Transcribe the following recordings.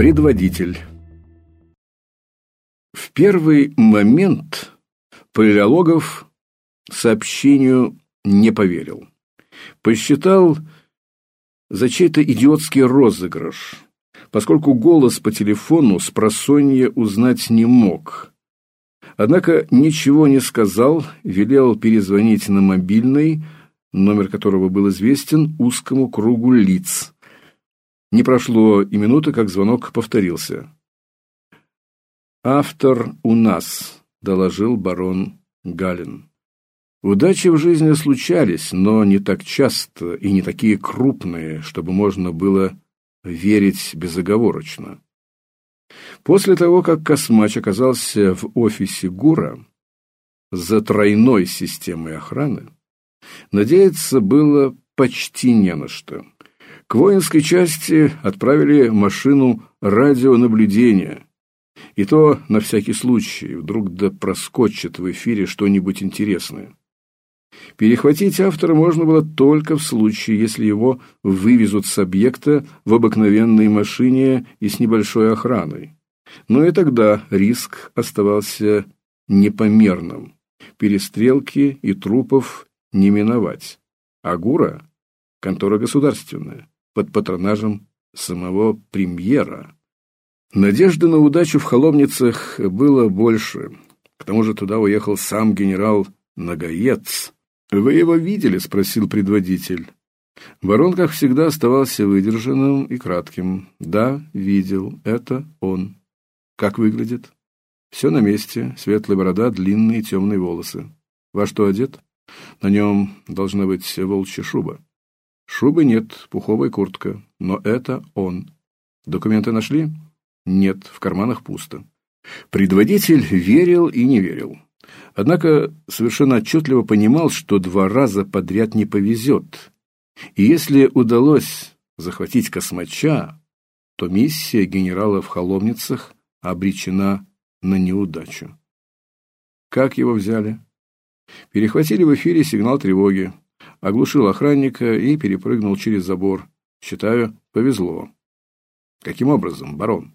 Предводитель В первый момент Палеологов сообщению не поверил. Посчитал за чей-то идиотский розыгрыш, поскольку голос по телефону с просонья узнать не мог. Однако ничего не сказал, велел перезвонить на мобильный, номер которого был известен узкому кругу лиц. Не прошло и минуты, как звонок повторился. «Автор у нас», — доложил барон Галин. Удачи в жизни случались, но не так часто и не такие крупные, чтобы можно было верить безоговорочно. После того, как Космач оказался в офисе ГУРа за тройной системой охраны, надеяться было почти не на что. К воинской части отправили машину радионаблюдения, и то на всякий случай, вдруг да проскочит в эфире что-нибудь интересное. Перехватить автора можно было только в случае, если его вывезут с объекта в обыкновенной машине и с небольшой охраной. Но и тогда риск оставался непомерным. Перестрелки и трупов не миновать. Агура – контора государственная, под патронажем самого премьера. Надежды на удачу в Холомницах было больше. К тому же туда уехал сам генерал Нагаец. «Вы его видели?» – спросил предводитель. Барон, как всегда, оставался выдержанным и кратким. «Да, видел. Это он. Как выглядит?» «Все на месте. Светлая борода, длинные темные волосы. Во что одет?» «На нем должна быть волчья шуба». «Шубы нет, пуховая куртка. Но это он. Документы нашли?» «Нет, в карманах пусто». Предводитель верил и не верил. Однако совершенно отчетливо понимал, что два раза подряд не повезет. И если удалось захватить космача, то миссия генерала в Холомницах обречена на неудачу. Как его взяли? Перехватили в эфире сигнал тревоги, оглушил охранника и перепрыгнул через забор. Считаю, повезло. Каким образом, барон?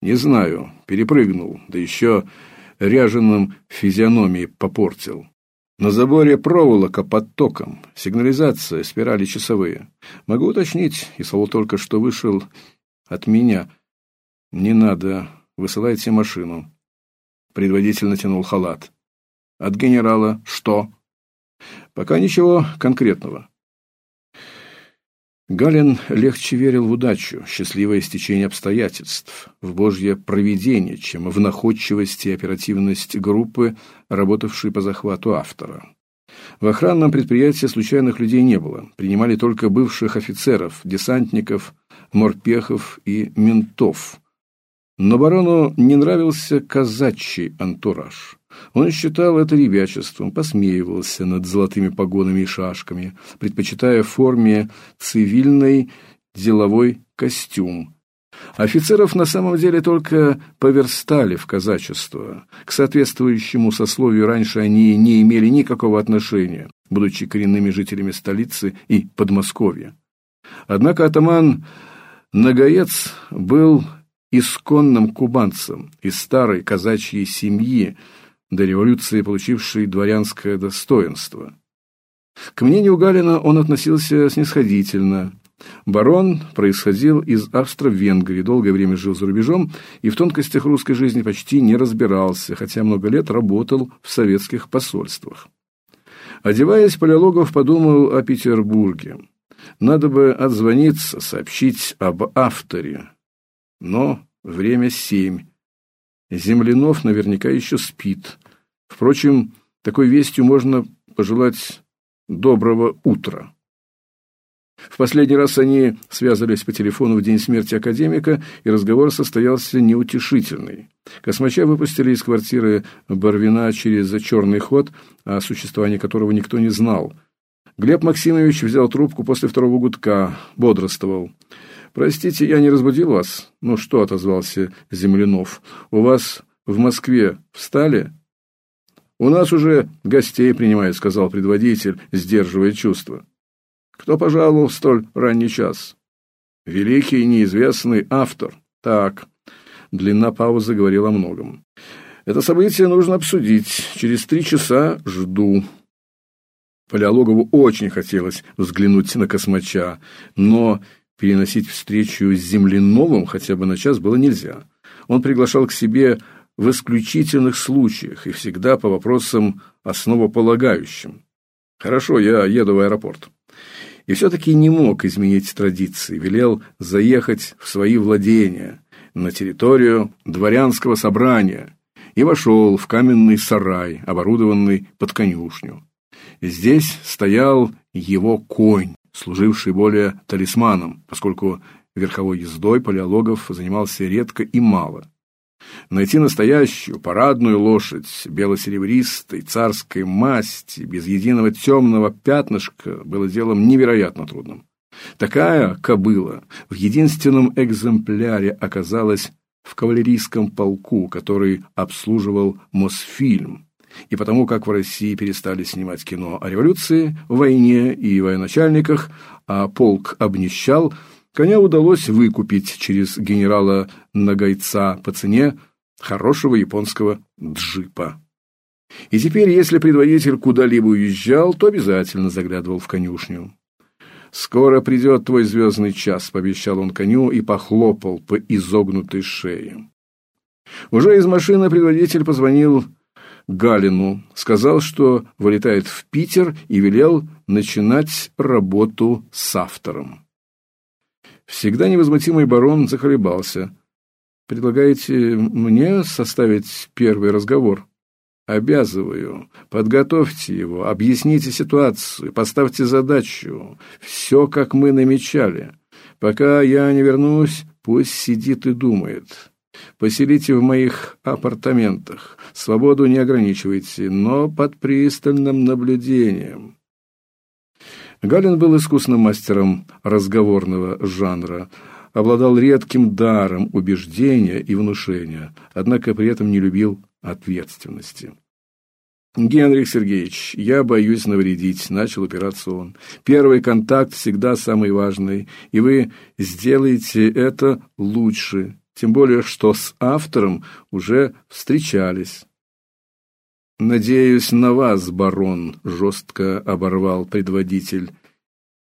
Не знаю, перепрыгнул, да еще ряженым физиономии попортил. На заборе проволока под током, сигнализация, спирали часовые. Могу уточнить, Исаул только что вышел от меня. Не надо, высылайте машину. Предводитель натянул халат. От генерала что? Пока ничего конкретного. Галин легче верил в удачу, счастливое стечение обстоятельств, в божье провидение, чем в находчивость и оперативность группы, работавшей по захвату автора. В охранном предприятии случайных людей не было, принимали только бывших офицеров, десантников, морпехов и ментов. Но барону не нравился казачий антураж. Он считал это ребячеством, посмеивался над золотыми погонами и шашками, предпочитая в форме цивильный деловой костюм. Офицеров на самом деле только поверстали в казачество. К соответствующему сословию раньше они не имели никакого отношения, будучи коренными жителями столицы и Подмосковья. Однако атаман Нагаец был исконным кубанцем из старой казачьей семьи, до революции получивший дворянское достоинство. К мнению Галина он относился снисходительно. Барон происходил из Австро-Венгрии, долгое время жил за рубежом и в тонкостях русской жизни почти не разбирался, хотя много лет работал в советских посольствах. Одеваясь, Палеологов подумал о Петербурге. Надо бы отзвониться, сообщить об авторе. Но время семь. Землянов наверняка еще спит. Впрочем, такой вестью можно пожелать доброго утра. В последний раз они связывались по телефону в день смерти академика, и разговор состоялся неутешительный. Космача выпустили из квартиры Барвина через черный ход, о существовании которого никто не знал. Глеб Максимович взял трубку после второго гудка, бодрствовал. «Простите, я не разбудил вас?» «Ну что?» — отозвался Землянов. «У вас в Москве встали?» «У нас уже гостей принимают», — сказал предводитель, сдерживая чувства. «Кто пожаловал в столь ранний час?» «Великий неизвестный автор. Так, длина паузы говорила о многом. Это событие нужно обсудить. Через три часа жду. Палеологову очень хотелось взглянуть на космача, но переносить встречу с Земляновым хотя бы на час было нельзя. Он приглашал к себе в исключительных случаях и всегда по вопросам основополагающим. Хорошо, я еду в аэропорт. И все-таки не мог изменить традиции, велел заехать в свои владения, на территорию дворянского собрания, и вошел в каменный сарай, оборудованный под конюшню. Здесь стоял его конь, служивший более талисманом, поскольку верховой ездой палеологов занимался редко и мало. Найти настоящую парадную лошадь бело-серебристой царской масти без единого темного пятнышка было делом невероятно трудным. Такая кобыла в единственном экземпляре оказалась в кавалерийском полку, который обслуживал Мосфильм. И потому как в России перестали снимать кино о революции, войне и военачальниках, а полк обнищал – Коня удалось выкупить через генерала Нагайца по цене хорошего японского джипа. И теперь, если предводитель куда-либо уезжал, то обязательно заглядывал в конюшню. «Скоро придет твой звездный час», — пообещал он коню и похлопал по изогнутой шее. Уже из машины предводитель позвонил Галину, сказал, что вылетает в Питер и велел начинать работу с автором. Всегда невозмутимый барон заколебался. «Предлагаете мне составить первый разговор?» «Обязываю. Подготовьте его, объясните ситуацию, поставьте задачу. Все, как мы намечали. Пока я не вернусь, пусть сидит и думает. Поселите в моих апартаментах. Свободу не ограничивайте, но под пристальным наблюдением. Галин был искусным мастером разговорного жанра, обладал редким даром убеждения и внушения, однако при этом не любил ответственности. «Генрих Сергеевич, я боюсь навредить», — начал упираться он. «Первый контакт всегда самый важный, и вы сделаете это лучше, тем более что с автором уже встречались». «Надеюсь на вас, барон», — жестко оборвал предводитель.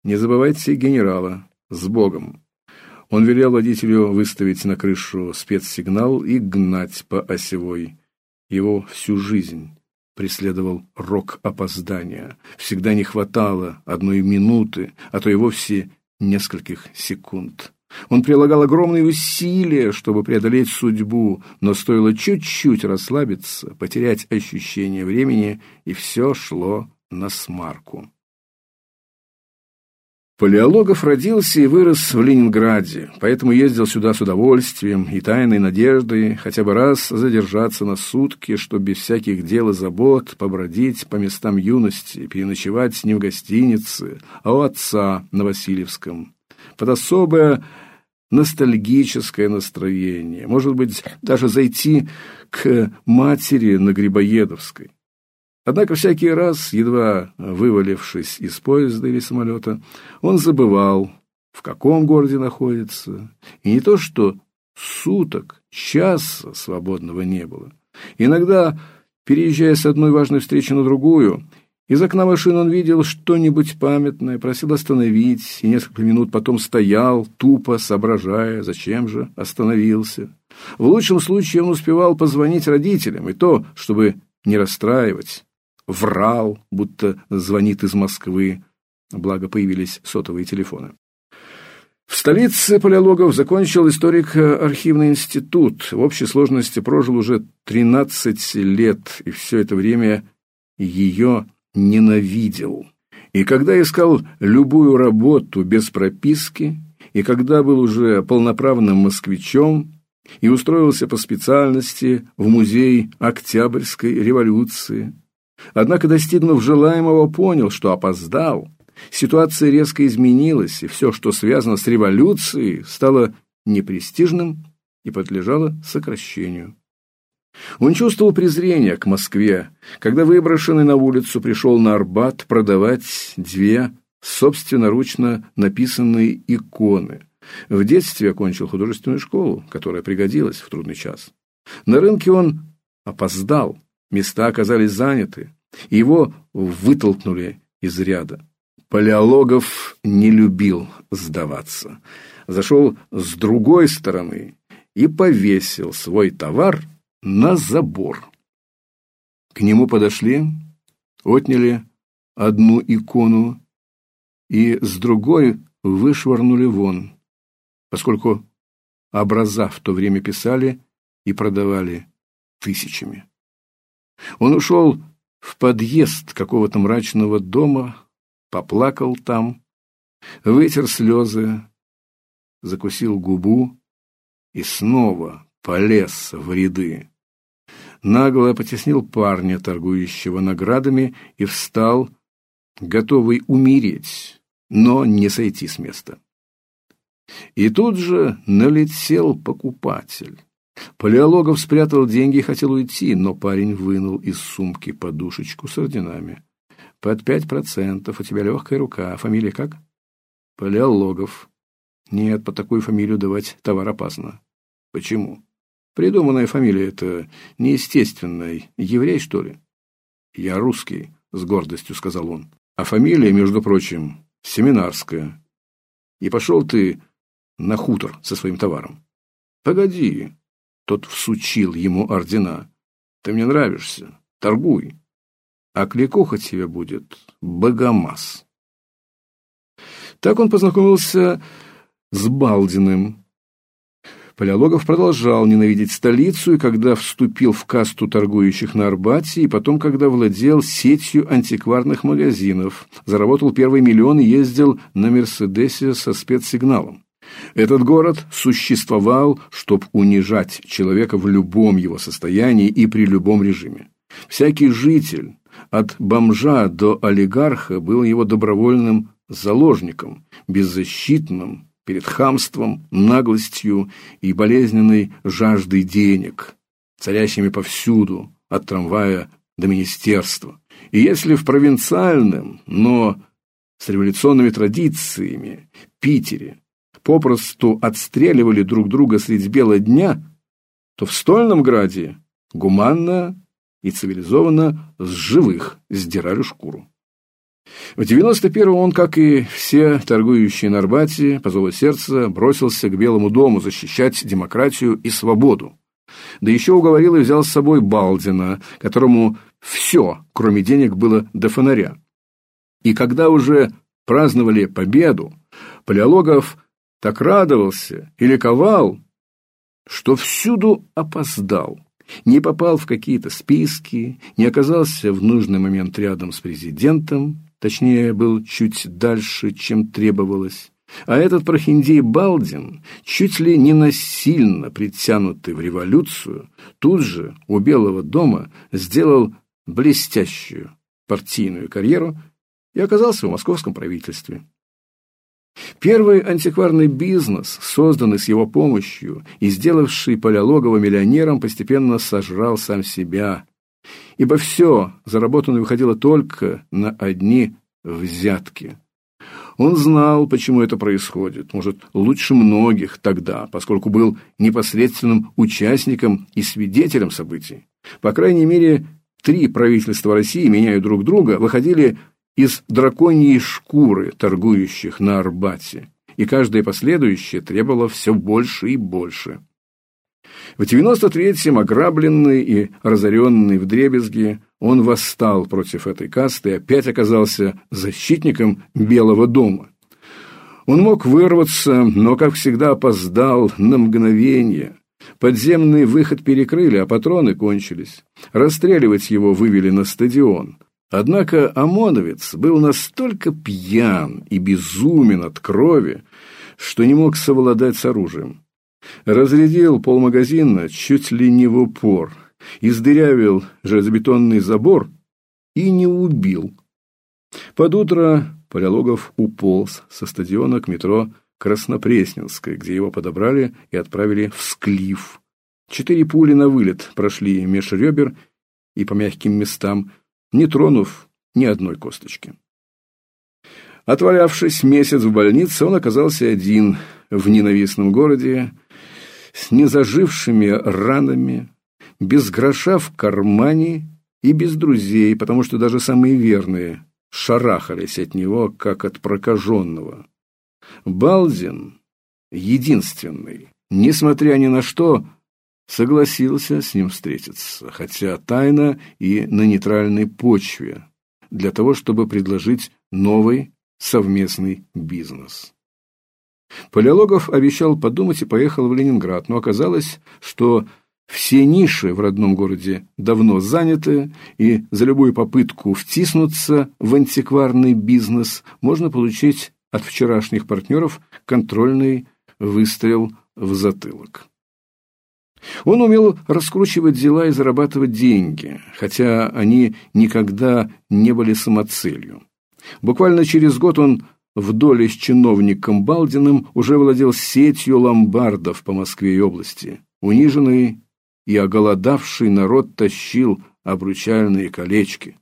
«Не забывайте генерала. С Богом». Он велел водителю выставить на крышу спецсигнал и гнать по осевой. Его всю жизнь преследовал рок опоздания. Всегда не хватало одной минуты, а то и вовсе нескольких секунд. Он прилагал огромные усилия, чтобы преодолеть судьбу, но стоило чуть-чуть расслабиться, потерять ощущение времени, и все шло на смарку. Палеологов родился и вырос в Ленинграде, поэтому ездил сюда с удовольствием и тайной надеждой хотя бы раз задержаться на сутки, чтобы без всяких дел и забот побродить по местам юности, переночевать не в гостинице, а у отца на Васильевском под особое ностальгическое настроение, может быть, даже зайти к матери на Грибоедовской. Однако всякий раз, едва вывалившись из поезда или самолета, он забывал, в каком городе находится, и не то что суток, часа свободного не было. Иногда, переезжая с одной важной встречи на другую, из окна машины он видел что-нибудь памятное, просил остановить, и несколько минут потом стоял, тупо соображая, зачем же остановился. В лучшем случае он успевал позвонить родителям, и то, чтобы не расстраивать. Врал, будто звонит из Москвы, благо появились сотовые телефоны. В столице Палеологов закончил историко-архивный институт. В общей сложности прожил уже 13 лет, и все это время ее ненавидел. И когда искал любую работу без прописки, и когда был уже полноправным москвичом, и устроился по специальности в музей Октябрьской революции. Однако, достигнув желаемого, понял, что опоздал. Ситуация резко изменилась, и все, что связано с революцией, стало непрестижным и подлежало сокращению. Он чувствовал презрение к Москве, когда выброшенный на улицу пришел на Арбат продавать две собственноручно написанные иконы, В детстве окончил художественную школу, которая пригодилась в трудный час. На рынке он опоздал, места оказались заняты, и его вытолкнули из ряда. Палеологов не любил сдаваться. Зашел с другой стороны и повесил свой товар на забор. К нему подошли, отняли одну икону и с другой вышвырнули вон, поскольку образа в то время писали и продавали тысячами. Он ушел в подъезд какого-то мрачного дома, поплакал там, вытер слезы, закусил губу и снова полез в ряды. Нагло потеснил парня, торгующего наградами, и встал, готовый умереть, но не сойти с места. И тут же налетел покупатель. Палеологов спрятал деньги и хотел уйти, но парень вынул из сумки подушечку с орденами. «Под пять процентов, у тебя легкая рука. Фамилия как?» «Палеологов». «Нет, по такую фамилию давать товар опасно». «Почему?» «Придуманная фамилия это неестественная. Еврей, что ли?» «Я русский», — с гордостью сказал он. «А фамилия, между прочим, семинарская. И пошел ты на хутор со своим товаром». «Погоди, тот всучил ему ордена. «Ты мне нравишься. Торгуй. А кликуха тебе будет Богомаз». Так он познакомился с Балдиным. Палеологов продолжал ненавидеть столицу, и когда вступил в касту торгующих на Арбате, и потом, когда владел сетью антикварных магазинов, заработал первый миллион и ездил на Мерседесе со спецсигналом. Этот город существовал, чтобы унижать человека в любом его состоянии и при любом режиме. Всякий житель, от бомжа до олигарха, был его добровольным заложником, беззащитным перед хамством, наглостью и болезненной жаждой денег, царящими повсюду, от трамвая до министерства. И если в провинциальном, но с революционными традициями Питере попросту отстреливали друг друга средь бела дня, то в Стольном Граде гуманно и цивилизованно с живых сдирали шкуру. В 91-м он, как и все торгующие на Арбате, по зову сердца, бросился к Белому дому защищать демократию и свободу. Да еще уговорил и взял с собой Балдина, которому все, кроме денег, было до фонаря. И когда уже праздновали победу, Палеологов так радовался и ликовал, что всюду опоздал, не попал в какие-то списки, не оказался в нужный момент рядом с президентом, точнее, был чуть дальше, чем требовалось. А этот прохиндей Балдин, чуть ли не насильно притянутый в революцию, тут же у Белого дома сделал блестящую партийную карьеру и оказался в московском правительстве. Первый антикварный бизнес, созданный с его помощью и сделавший Палеологова миллионером, постепенно сожрал сам себя, ибо все заработанное выходило только на одни взятки. Он знал, почему это происходит, может, лучше многих тогда, поскольку был непосредственным участником и свидетелем событий. По крайней мере, три правительства России, меняя друг друга, выходили из драконьей шкуры, торгующих на Арбате, и каждое последующее требовало все больше и больше. В 93-м, ограбленный и разоренный в дребезги, он восстал против этой касты и опять оказался защитником Белого дома. Он мог вырваться, но, как всегда, опоздал на мгновение. Подземный выход перекрыли, а патроны кончились. Расстреливать его вывели на стадион. Однако ОМОНовец был настолько пьян и безумен от крови, что не мог совладать с оружием. Разрядил полмагазина чуть ли не в упор, издырявил железобетонный забор и не убил. Под утро Полялогов уполз со стадиона к метро Краснопресненское, где его подобрали и отправили в Склиф. Четыре пули на вылет прошли меж ребер и по мягким местам, не тронув ни одной косточки. Отвалявшись месяц в больнице, он оказался один в ненавистном городе, с незажившими ранами, без гроша в кармане и без друзей, потому что даже самые верные шарахались от него, как от прокаженного. Балдин, единственный, несмотря ни на что, согласился с ним встретиться, хотя тайно и на нейтральной почве, для того, чтобы предложить новый совместный бизнес. Палеологов обещал подумать и поехал в Ленинград, но оказалось, что все ниши в родном городе давно заняты, и за любую попытку втиснуться в антикварный бизнес можно получить от вчерашних партнеров контрольный выстрел в затылок. Он умел раскручивать дела и зарабатывать деньги, хотя они никогда не были самоцелью. Буквально через год он в доле с чиновником Балдиным уже владел сетью ломбардов по Москве и области. Униженный и оголодавший народ тащил обручальные колечки.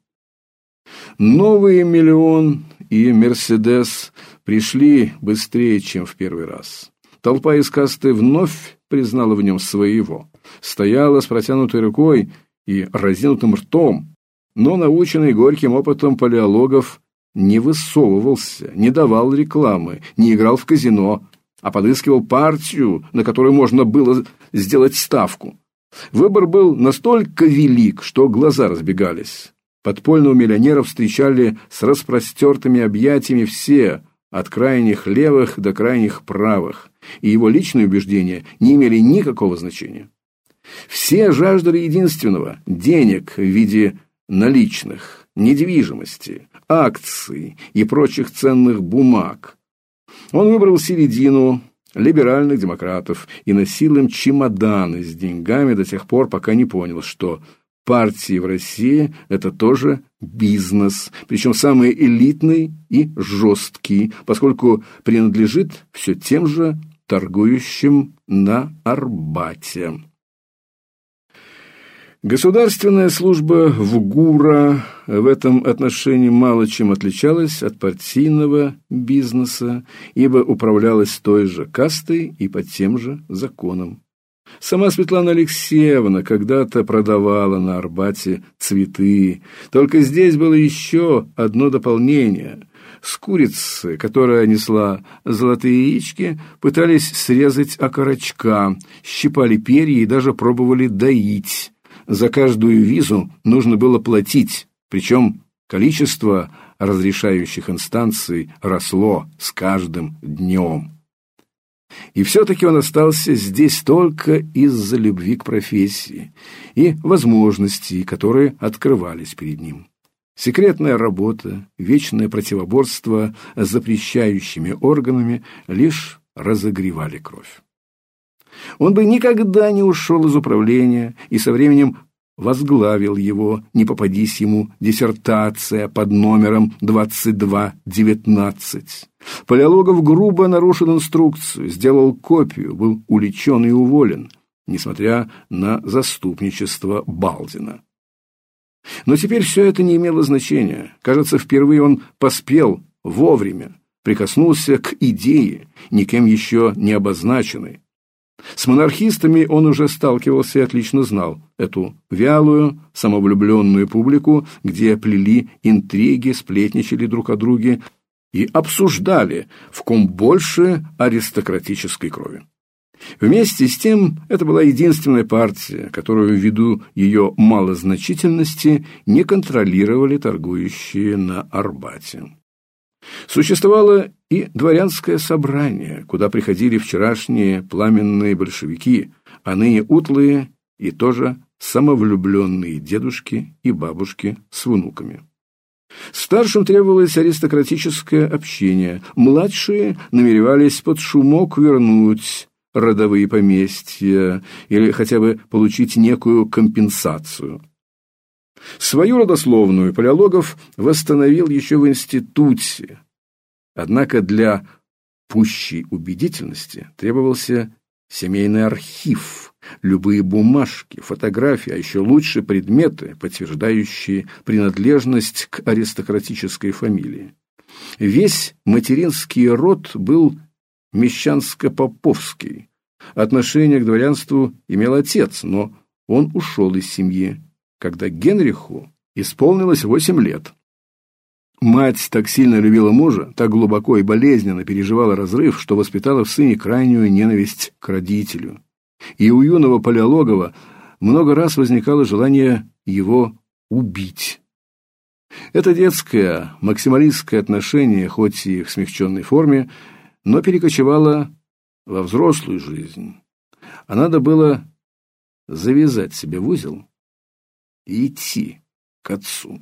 Новый миллион и Мерседес пришли быстрее, чем в первый раз. Толпа из касты вновь признала в нем своего, стояла с протянутой рукой и разинутым ртом, но, наученный горьким опытом палеологов, не высовывался, не давал рекламы, не играл в казино, а подыскивал партию, на которую можно было сделать ставку. Выбор был настолько велик, что глаза разбегались. Подпольного миллионера встречали с распростертыми объятиями все, от крайних левых до крайних правых, и его личные убеждения не имели никакого значения. Все жаждали единственного – денег в виде наличных, недвижимости, акций и прочих ценных бумаг. Он выбрал середину либеральных демократов и носил им чемоданы с деньгами до тех пор, пока не понял, что партии в России – это тоже бизнес, причем самый элитный и жесткий, поскольку принадлежит все тем же торгующим на Арбате. Государственная служба в ГУРа в этом отношении мало чем отличалась от партийного бизнеса, ибо управлялась той же кастой и по тем же законам. Сама Светлана Алексеевна когда-то продавала на Арбате цветы, только здесь было еще одно дополнение. С курицы, которая несла золотые яички, пытались срезать окорочка, щипали перья и даже пробовали доить за каждую визу нужно было платить, причем количество разрешающих инстанций росло с каждым днем. И все-таки он остался здесь только из-за любви к профессии и возможностей, которые открывались перед ним. Секретная работа, вечное противоборство с запрещающими органами лишь разогревали кровь. Он бы никогда не ушел из управления и со временем возглавил его, не попадись ему диссертация под номером 2219. Палеологов грубо нарушил инструкцию, сделал копию, был уличен и уволен, несмотря на заступничество Балдина. Но теперь все это не имело значения. Кажется, впервые он поспел вовремя, прикоснулся к идее, никем еще не обозначенной, с монархистами он уже сталкивался и отлично знал эту вялую, самовлюбленную публику, где плели интриги, сплетничали друг о друге и обсуждали, в ком больше аристократической крови. Вместе с тем, это была единственная партия, которую ввиду ее малозначительности не контролировали торгующие на Арбате. Существовало и дворянское собрание, куда приходили вчерашние пламенные большевики, а ныне утлые и тоже самовлюбленные дедушки и бабушки с внуками. Старшим требовалось аристократическое общение, младшие намеревались под шумок вернуть родовые поместья или хотя бы получить некую компенсацию. Свою родословную Палеологов восстановил еще в институте, однако для пущей убедительности требовался семейный архив, любые бумажки, фотографии, а еще лучше предметы, подтверждающие принадлежность к аристократической фамилии. Весь материнский род был мещанско-поповский. Отношение к дворянству имел отец, но он ушел из семьи, когда Генриху исполнилось восемь лет. Мать так сильно любила мужа, так глубоко и болезненно переживала разрыв, что воспитала в сыне крайнюю ненависть к родителю. И у юного палеологова много раз возникало желание его убить. Это детское, максималистское отношение, хоть и в смягченной форме, но перекочевало во взрослую жизнь. А надо было завязать себе в узел идти к отцу.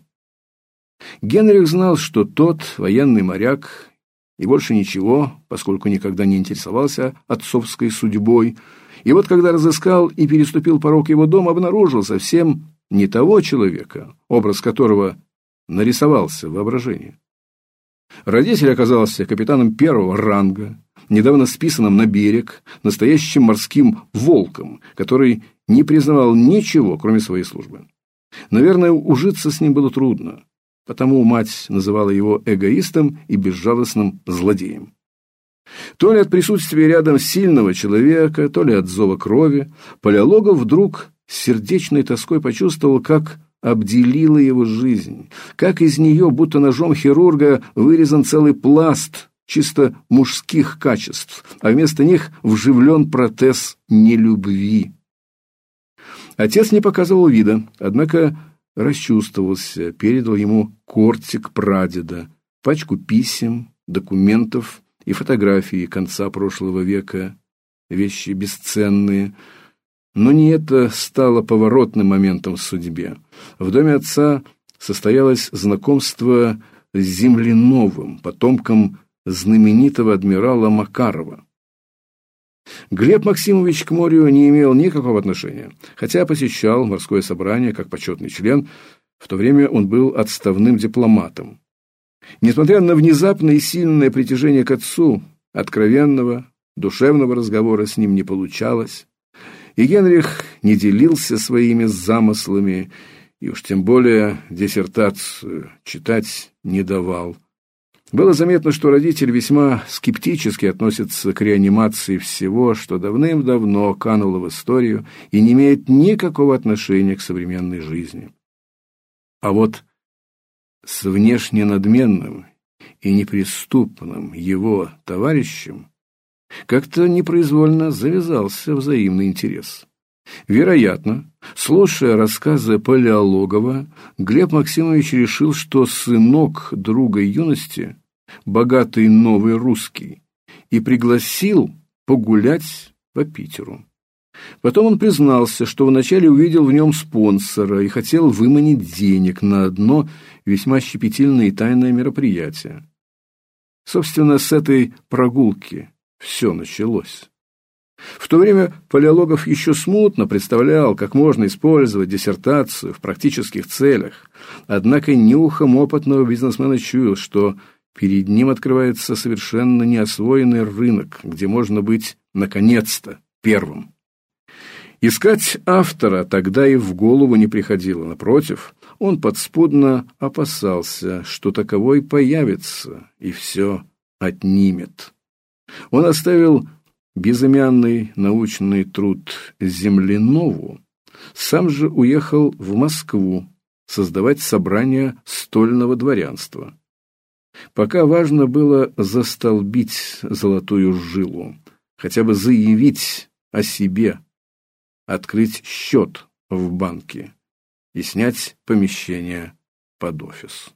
Генрих знал, что тот военный моряк и больше ничего, поскольку никогда не интересовался отцовской судьбой. И вот когда разыскал и переступил порог его дома, обнаружил совсем не того человека, образ которого нарисовался в воображении. Родитель оказался капитаном первого ранга, недавно списанным на берег, настоящим морским волком, который не признавал ничего, кроме своей службы. Наверное, ужиться с ним было трудно, потому мать называла его эгоистом и безжалостным злодеем. То ли от присутствия рядом сильного человека, то ли от зова крови, Палеологов вдруг с сердечной тоской почувствовал, как обделила его жизнь, как из нее, будто ножом хирурга, вырезан целый пласт чисто мужских качеств, а вместо них вживлен протез нелюбви. Отец не показывал вида, однако расчувствовался, передал ему кортик прадеда, пачку писем, документов и фотографии конца прошлого века, вещи бесценные. Но не это стало поворотным моментом в судьбе. В доме отца состоялось знакомство с Земляновым, потомком знаменитого адмирала Макарова. Глеб Максимович к морю не имел никакого отношения, хотя посещал морское собрание как почетный член, в то время он был отставным дипломатом. Несмотря на внезапное и сильное притяжение к отцу, откровенного, душевного разговора с ним не получалось, и Генрих не делился своими замыслами, и уж тем более диссертацию читать не давал. Было заметно, что родитель весьма скептически относится к реанимации всего, что давным-давно кануло в историю и не имеет никакого отношения к современной жизни. А вот с внешне надменным и неприступным его товарищем как-то непроизвольно завязался взаимный интерес. Вероятно, слушая рассказы Палеологова, Глеб Максимович решил, что сынок друга юности – богатый новый русский, и пригласил погулять по Питеру. Потом он признался, что вначале увидел в нем спонсора и хотел выманить денег на одно весьма щепетильное и тайное мероприятие. Собственно, с этой прогулки все началось. В то время Палеологов еще смутно представлял, как можно использовать диссертацию в практических целях, однако нюхом опытного бизнесмена чуял, что перед ним открывается совершенно неосвоенный рынок, где можно быть, наконец-то, первым. Искать автора тогда и в голову не приходило, напротив, он подспудно опасался, что таковой появится и все отнимет. Он оставил безымянный научный труд Землянову, сам же уехал в Москву создавать собрание стольного дворянства. Пока важно было застолбить золотую жилу, хотя бы заявить о себе, открыть счет в банке и снять помещение под офис.